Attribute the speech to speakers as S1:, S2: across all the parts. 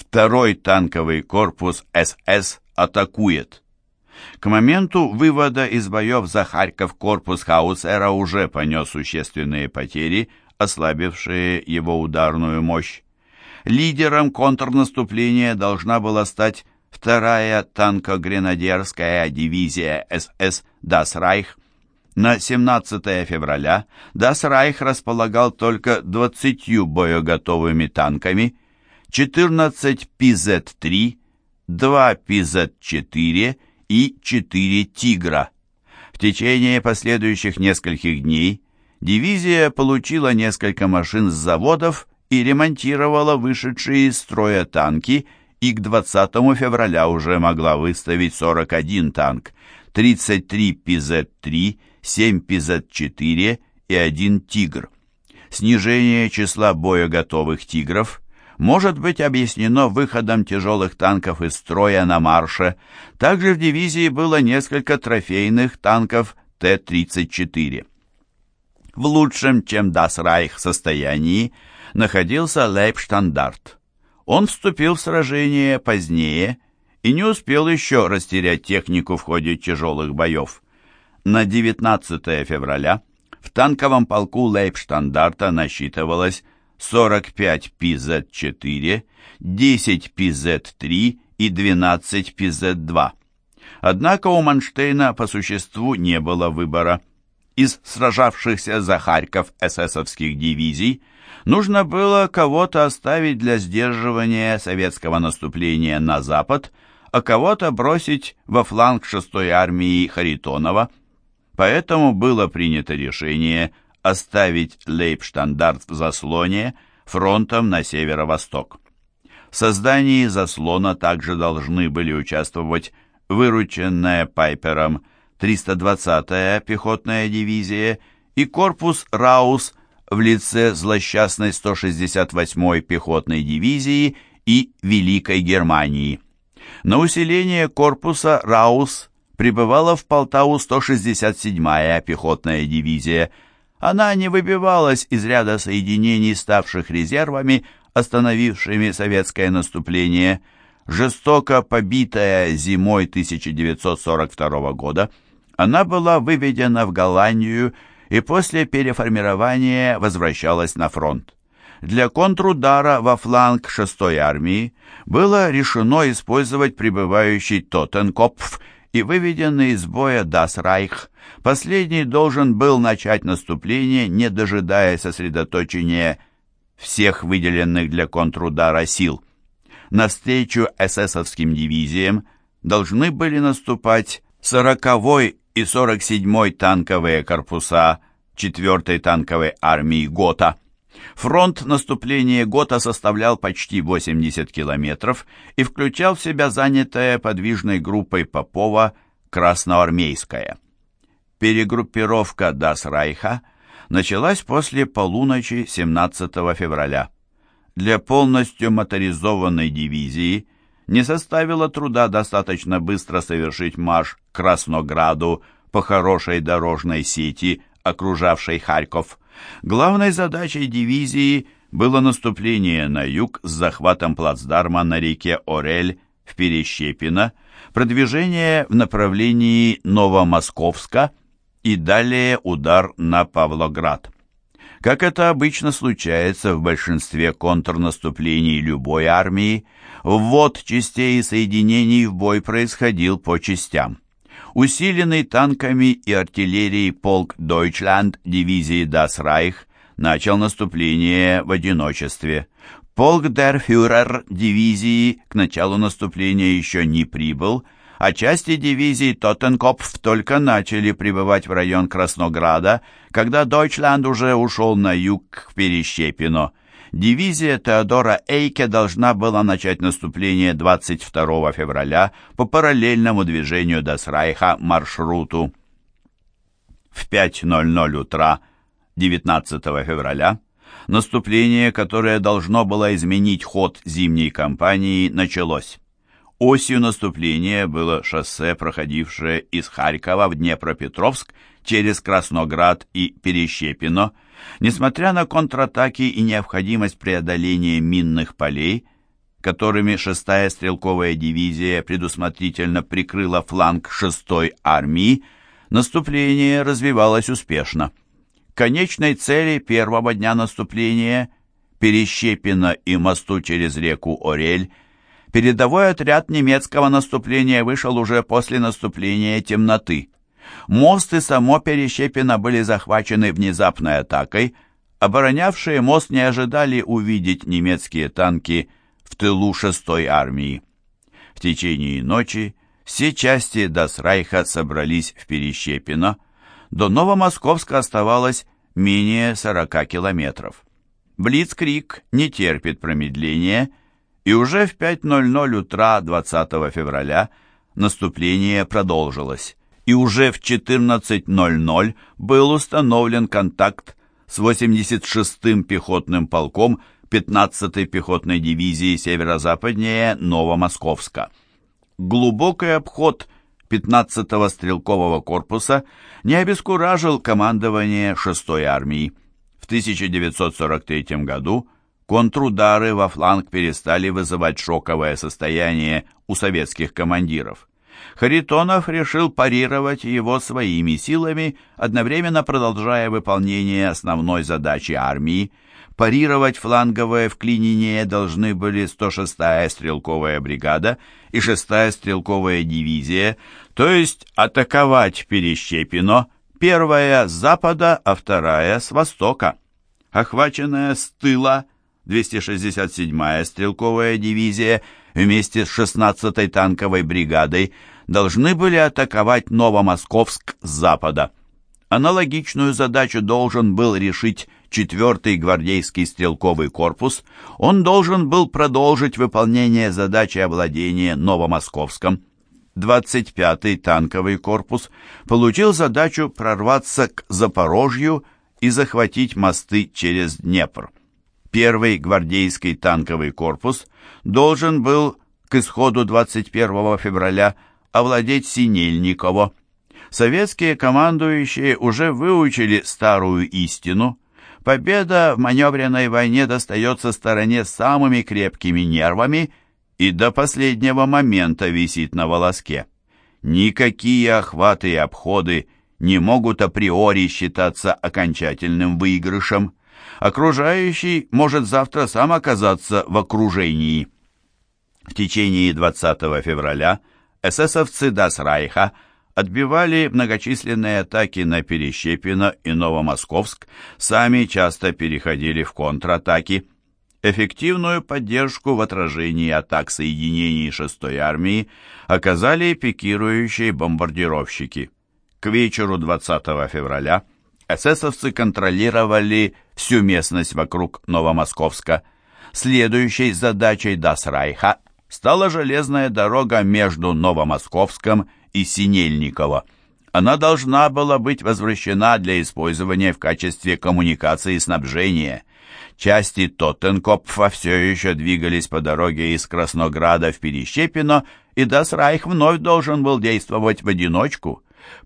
S1: Второй танковый корпус СС атакует. К моменту вывода из боев за Харьков корпус Хаусера уже понес существенные потери, ослабившие его ударную мощь. Лидером контрнаступления должна была стать вторая танко-гренадерская дивизия СС «Дасрайх». На 17 февраля «Дасрайх» располагал только 20 боеготовыми танками, 14 ПЗ-3, 2 ПЗ-4 и 4 «Тигра». В течение последующих нескольких дней дивизия получила несколько машин с заводов и ремонтировала вышедшие из строя танки и к 20 февраля уже могла выставить 41 танк, 33 ПЗ-3, 7 ПЗ-4 и 1 «Тигр». Снижение числа боеготовых «Тигров» может быть объяснено выходом тяжелых танков из строя на марше. Также в дивизии было несколько трофейных танков Т-34. В лучшем, чем Дас Райх состоянии, находился Лейбштандарт. Он вступил в сражение позднее и не успел еще растерять технику в ходе тяжелых боев. На 19 февраля в танковом полку Лейбштандарта насчитывалось 45 ПЗ-4, 10 ПЗ-3 и 12 ПЗ-2. Однако у Манштейна по существу не было выбора. Из сражавшихся за Харьков эсэсовских дивизий нужно было кого-то оставить для сдерживания советского наступления на запад, а кого-то бросить во фланг 6-й армии Харитонова. Поэтому было принято решение оставить Лейбштандарт в заслоне фронтом на северо-восток. В создании заслона также должны были участвовать вырученная Пайпером 320-я пехотная дивизия и корпус Раус в лице злосчастной 168-й пехотной дивизии и Великой Германии. На усиление корпуса Раус прибывала в Полтаву 167-я пехотная дивизия. Она не выбивалась из ряда соединений, ставших резервами, остановившими советское наступление. Жестоко побитая зимой 1942 года, она была выведена в Голландию и после переформирования возвращалась на фронт. Для контрудара во фланг 6-й армии было решено использовать прибывающий Тоттенкопф и выведенный из боя Дас Райх. Последний должен был начать наступление, не дожидаясь сосредоточения всех выделенных для контрудара сил. Навстречу эсэсовским дивизиям должны были наступать 40-й и 47-й танковые корпуса 4-й танковой армии Гота. Фронт наступления Гота составлял почти 80 километров и включал в себя занятую подвижной группой Попова Красноармейская. Перегруппировка Дас Райха началась после полуночи 17 февраля. Для полностью моторизованной дивизии не составило труда достаточно быстро совершить марш к Краснограду по хорошей дорожной сети, окружавшей Харьков. Главной задачей дивизии было наступление на юг с захватом плацдарма на реке Орель в Перещепино, продвижение в направлении Новомосковска и далее удар на Павлоград. Как это обычно случается в большинстве контрнаступлений любой армии, ввод частей и соединений в бой происходил по частям. Усиленный танками и артиллерией полк Deutschland дивизии Das Reich начал наступление в одиночестве. Полк Führer дивизии к началу наступления еще не прибыл, а части дивизии Тоттенкопф только начали прибывать в район Краснограда, когда Дойчланд уже ушел на юг к Перещепино. Дивизия Теодора Эйке должна была начать наступление 22 февраля по параллельному движению Дасрайха маршруту. В 5.00 утра 19 февраля наступление, которое должно было изменить ход зимней кампании, началось. Осью наступления было шоссе, проходившее из Харькова в Днепропетровск через Красноград и Перещепино. Несмотря на контратаки и необходимость преодоления минных полей, которыми 6-я стрелковая дивизия предусмотрительно прикрыла фланг 6-й армии, наступление развивалось успешно. Конечной цели первого дня наступления Перещепина и мосту через реку Орель передовой отряд немецкого наступления вышел уже после наступления темноты. Мост и само Перещепино были захвачены внезапной атакой, оборонявшие мост не ожидали увидеть немецкие танки в тылу 6-й армии. В течение ночи все части Дасрайха собрались в Перещепино, до Новомосковска оставалось менее 40 километров. Блицкрик не терпит промедления, и уже в 5.00 утра 20 февраля наступление продолжилось, и уже в 14.00 был установлен контакт с 86-м пехотным полком 15-й пехотной дивизии северо-западнее Новомосковска. Глубокий обход 15-го стрелкового корпуса не обескуражил командование 6-й армии. В 1943 году контрудары во фланг перестали вызывать шоковое состояние у советских командиров. Харитонов решил парировать его своими силами, одновременно продолжая выполнение основной задачи армии. Парировать фланговое вклинение должны были 106-я стрелковая бригада и 6-я стрелковая дивизия, то есть атаковать Перещепино, первая с запада, а вторая с востока. Охваченная с тыла 267-я стрелковая дивизия вместе с 16-й танковой бригадой должны были атаковать Новомосковск с запада. Аналогичную задачу должен был решить 4-й гвардейский стрелковый корпус. Он должен был продолжить выполнение задачи овладения Новомосковском. 25-й танковый корпус получил задачу прорваться к Запорожью и захватить мосты через Днепр. Первый гвардейский танковый корпус должен был к исходу 21 февраля овладеть Синельниково. Советские командующие уже выучили старую истину. Победа в маневренной войне достается стороне самыми крепкими нервами и до последнего момента висит на волоске. Никакие охваты и обходы не могут априори считаться окончательным выигрышем. Окружающий может завтра сам оказаться в окружении. В течение 20 февраля эсэсовцы Дасрайха отбивали многочисленные атаки на Перещепино и Новомосковск, сами часто переходили в контратаки. Эффективную поддержку в отражении атак соединений 6-й армии оказали пикирующие бомбардировщики. К вечеру 20 февраля эсэсовцы контролировали всю местность вокруг Новомосковска. Следующей задачей Дасрайха стала железная дорога между Новомосковском и Синельниково. Она должна была быть возвращена для использования в качестве коммуникации и снабжения. Части Тоттенкопфа все еще двигались по дороге из Краснограда в Перещепино, и Дасрайх вновь должен был действовать в одиночку.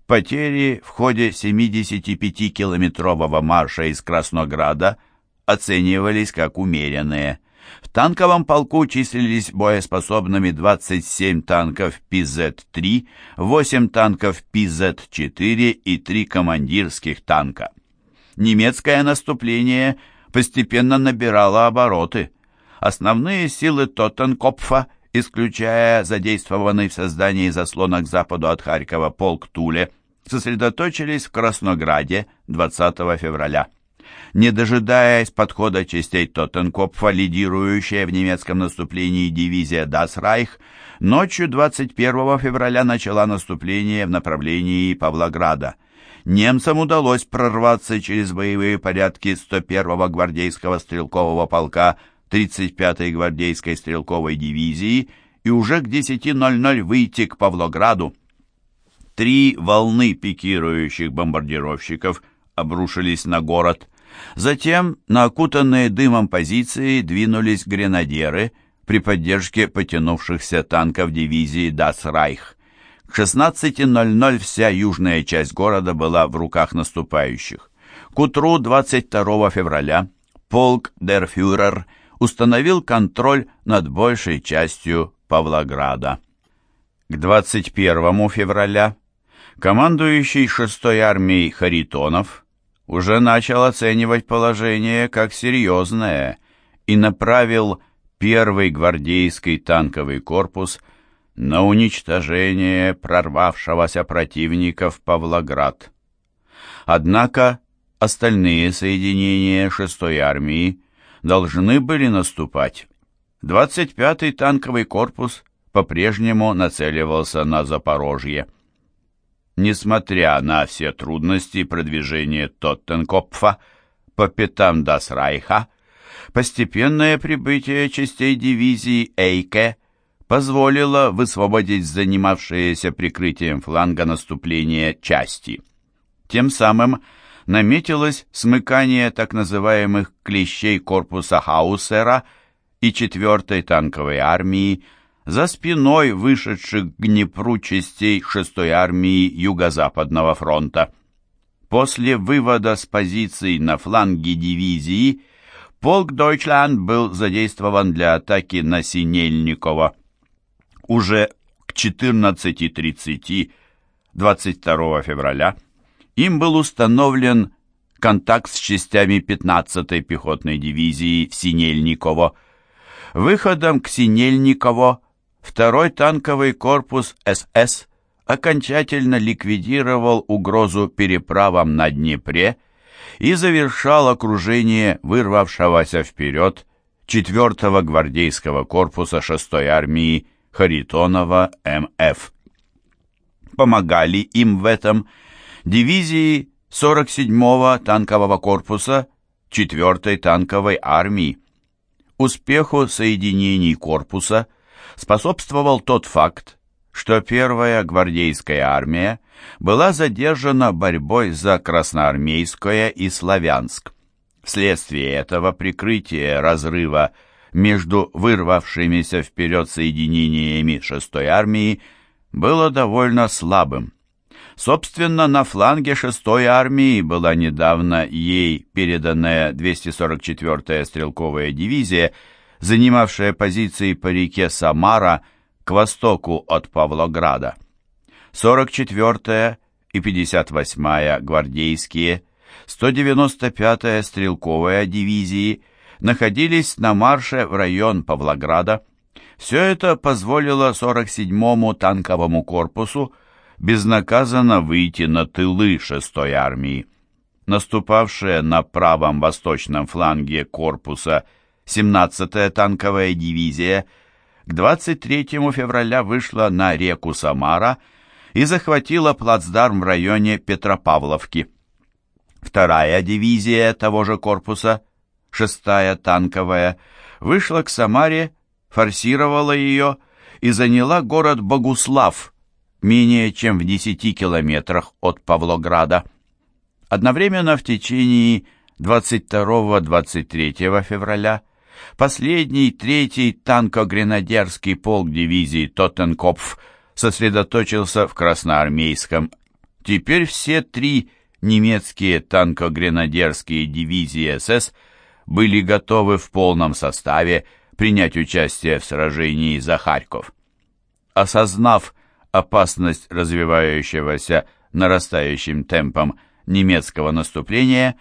S1: Потери в ходе 75-километрового марша из Краснограда оценивались как умеренные. В танковом полку числились боеспособными 27 танков ПЗ-3, 8 танков ПЗ-4 и 3 командирских танка. Немецкое наступление постепенно набирало обороты. Основные силы Тоттенкопфа, исключая задействованный в создании заслона к западу от Харькова полк Туле, сосредоточились в Краснограде 20 февраля. Не дожидаясь подхода частей Тоттенкопфа, лидирующая в немецком наступлении дивизия Дасрайх, ночью 21 февраля начала наступление в направлении Павлограда. Немцам удалось прорваться через боевые порядки 101-го гвардейского стрелкового полка 35-й гвардейской стрелковой дивизии и уже к 10.00 выйти к Павлограду. Три волны пикирующих бомбардировщиков обрушились на город. Затем на окутанные дымом позиции двинулись гренадеры при поддержке потянувшихся танков дивизии «Дас Райх». К 16.00 вся южная часть города была в руках наступающих. К утру 22 февраля полк «Дер Фюрер» установил контроль над большей частью Павлограда. К 21 февраля командующий 6-й армией Харитонов уже начал оценивать положение как серьезное и направил первый гвардейский танковый корпус на уничтожение прорвавшегося противника в Павлоград. Однако остальные соединения 6-й армии должны были наступать. 25-й танковый корпус по-прежнему нацеливался на Запорожье. Несмотря на все трудности продвижения Тоттенкопфа по пятам Дасрайха, постепенное прибытие частей дивизии Эйке позволило высвободить занимавшиеся прикрытием фланга наступления части. Тем самым наметилось смыкание так называемых клещей корпуса Хаусера и 4-й танковой армии за спиной вышедших к Днепру частей 6-й армии Юго-Западного фронта. После вывода с позиций на фланге дивизии полк Дойчланд был задействован для атаки на Синельниково. Уже к 14.30 22 февраля им был установлен контакт с частями 15-й пехотной дивизии в Синельниково. Выходом к Синельниково второй танковый корпус СС окончательно ликвидировал угрозу переправам на Днепре и завершал окружение вырвавшегося вперед 4-го гвардейского корпуса 6-й армии Харитонова МФ. Помогали им в этом дивизии 47-го танкового корпуса 4-й танковой армии. Успеху соединений корпуса способствовал тот факт, что первая гвардейская армия была задержана борьбой за Красноармейское и Славянск. Вследствие этого прикрытие разрыва между вырвавшимися вперед соединениями 6-й армии было довольно слабым. Собственно, на фланге 6-й армии была недавно ей переданная 244-я стрелковая дивизия, занимавшая позиции по реке Самара к востоку от Павлограда. 44-я и 58-я гвардейские, 195-я стрелковая дивизии находились на марше в район Павлограда. Все это позволило 47-му танковому корпусу безнаказанно выйти на тылы 6-й армии. Наступавшая на правом восточном фланге корпуса 17-я танковая дивизия к 23 февраля вышла на реку Самара и захватила плацдарм в районе Петропавловки. Вторая дивизия того же корпуса, 6-я танковая, вышла к Самаре, форсировала ее и заняла город Богуслав – менее чем в 10 километрах от Павлограда. Одновременно в течение 22-23 февраля последний третий танко-гренадерский полк дивизии Тоттенкопф сосредоточился в Красноармейском. Теперь все три немецкие танко-гренадерские дивизии СС были готовы в полном составе принять участие в сражении за Харьков. Осознав опасность развивающегося нарастающим темпом немецкого наступления,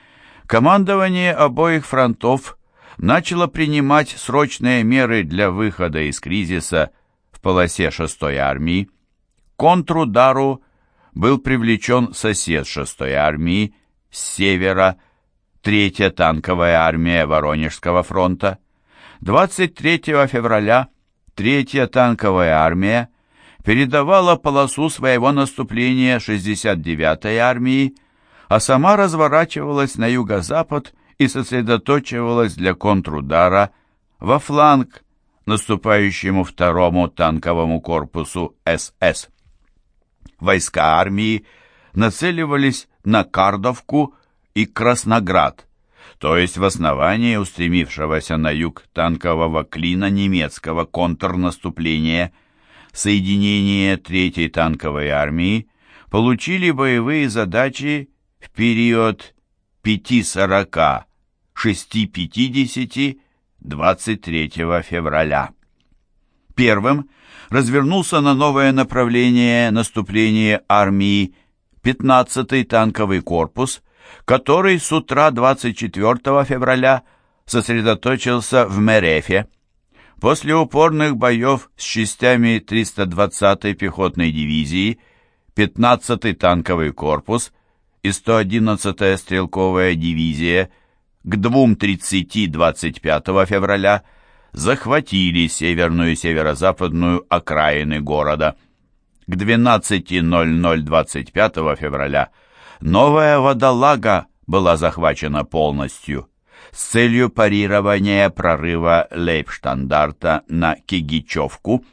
S1: командование обоих фронтов начало принимать срочные меры для выхода из кризиса в полосе 6-й армии. Контрудару был привлечен сосед 6-й армии с севера, 3-я танковая армия Воронежского фронта. 23 февраля 3-я танковая армия передавала полосу своего наступления 69-й армии, а сама разворачивалась на юго-запад и сосредоточивалась для контрудара во фланг наступающему второму танковому корпусу СС. Войска армии нацеливались на Кардовку и Красноград, то есть в основании устремившегося на юг танкового клина немецкого контрнаступления – соединения 3-й танковой армии получили боевые задачи в период 5.40, 6.50, 23 февраля. Первым развернулся на новое направление наступления армии 15-й танковый корпус, который с утра 24 февраля сосредоточился в Мерефе. После упорных боев с частями 320-й пехотной дивизии 15-й танковый корпус и 111-я стрелковая дивизия к 2.30 25 февраля захватили северную и северо-западную окраины города. К 12.00 25 февраля новая водолага была захвачена полностью с целью парирования прорыва Лейбштандарта на Кигичевку.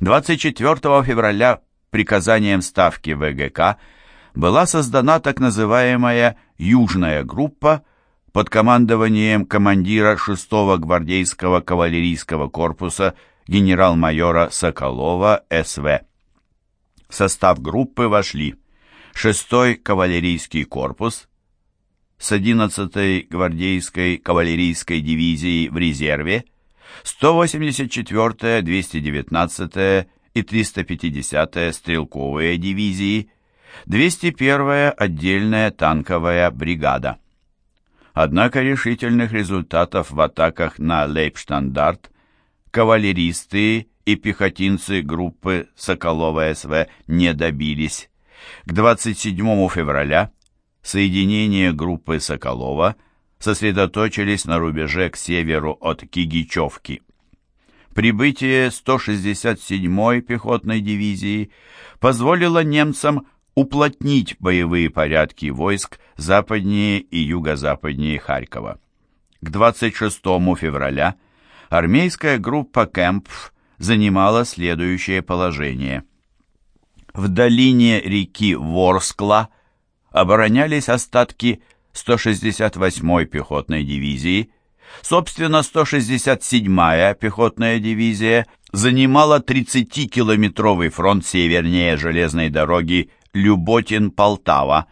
S1: 24 февраля приказанием Ставки ВГК была создана так называемая «Южная группа», под командованием командира 6-го гвардейского кавалерийского корпуса генерал-майора Соколова СВ. В состав группы вошли 6-й кавалерийский корпус с 11-й гвардейской кавалерийской дивизией в резерве, 184-я, 219-я и 350-я стрелковые дивизии, 201-я отдельная танковая бригада. Однако решительных результатов в атаках на Лейбштандарт кавалеристы и пехотинцы группы Соколова СВ не добились. К 27 февраля соединения группы Соколова сосредоточились на рубеже к северу от Кигичевки. Прибытие 167-й пехотной дивизии позволило немцам уплотнить боевые порядки войск западнее и юго-западнее Харькова. К 26 февраля армейская группа Кэмпф занимала следующее положение. В долине реки Ворскла оборонялись остатки 168-й пехотной дивизии, собственно 167-я пехотная дивизия занимала 30-километровый фронт севернее железной дороги Люботин-Полтава,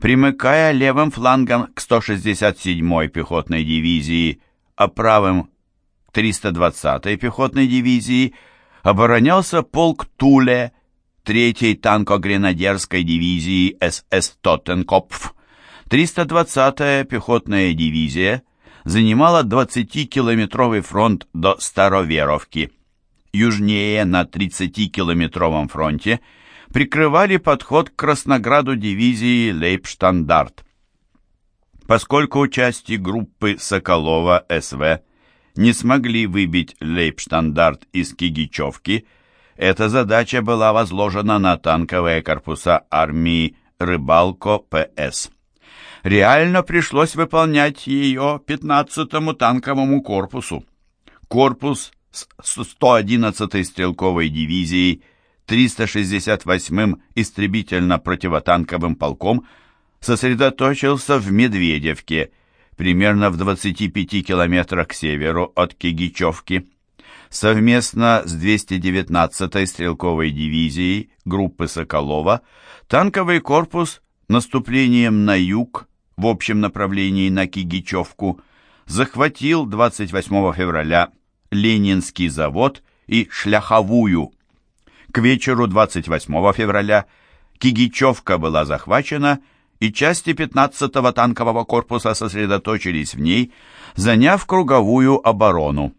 S1: примыкая левым флангом к 167-й пехотной дивизии, а правым к 320-й пехотной дивизии, оборонялся полк Туле 3-й танко-гренадерской дивизии СС Тоттенкопф. 320-я пехотная дивизия занимала 20-километровый фронт до Староверовки. Южнее на 30-километровом фронте – прикрывали подход к Краснограду дивизии Лейбштандарт. Поскольку части группы Соколова СВ не смогли выбить Лейбштандарт из Кигичевки, эта задача была возложена на танковые корпуса армии Рыбалко ПС. Реально пришлось выполнять ее 15-му танковому корпусу. Корпус с 111-й стрелковой дивизией 368-м истребительно-противотанковым полком сосредоточился в Медведевке, примерно в 25 километрах к северу от Кигичевки. Совместно с 219-й стрелковой дивизией группы Соколова танковый корпус наступлением на юг в общем направлении на Кигичевку захватил 28 февраля Ленинский завод и Шляховую к вечеру 28 февраля Кигичевка была захвачена, и части 15-го танкового корпуса сосредоточились в ней, заняв круговую оборону.